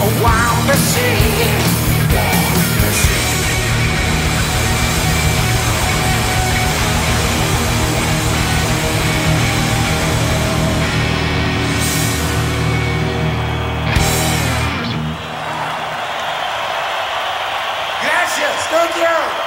around the sea. Thank you.